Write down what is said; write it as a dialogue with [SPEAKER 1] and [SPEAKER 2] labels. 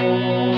[SPEAKER 1] Música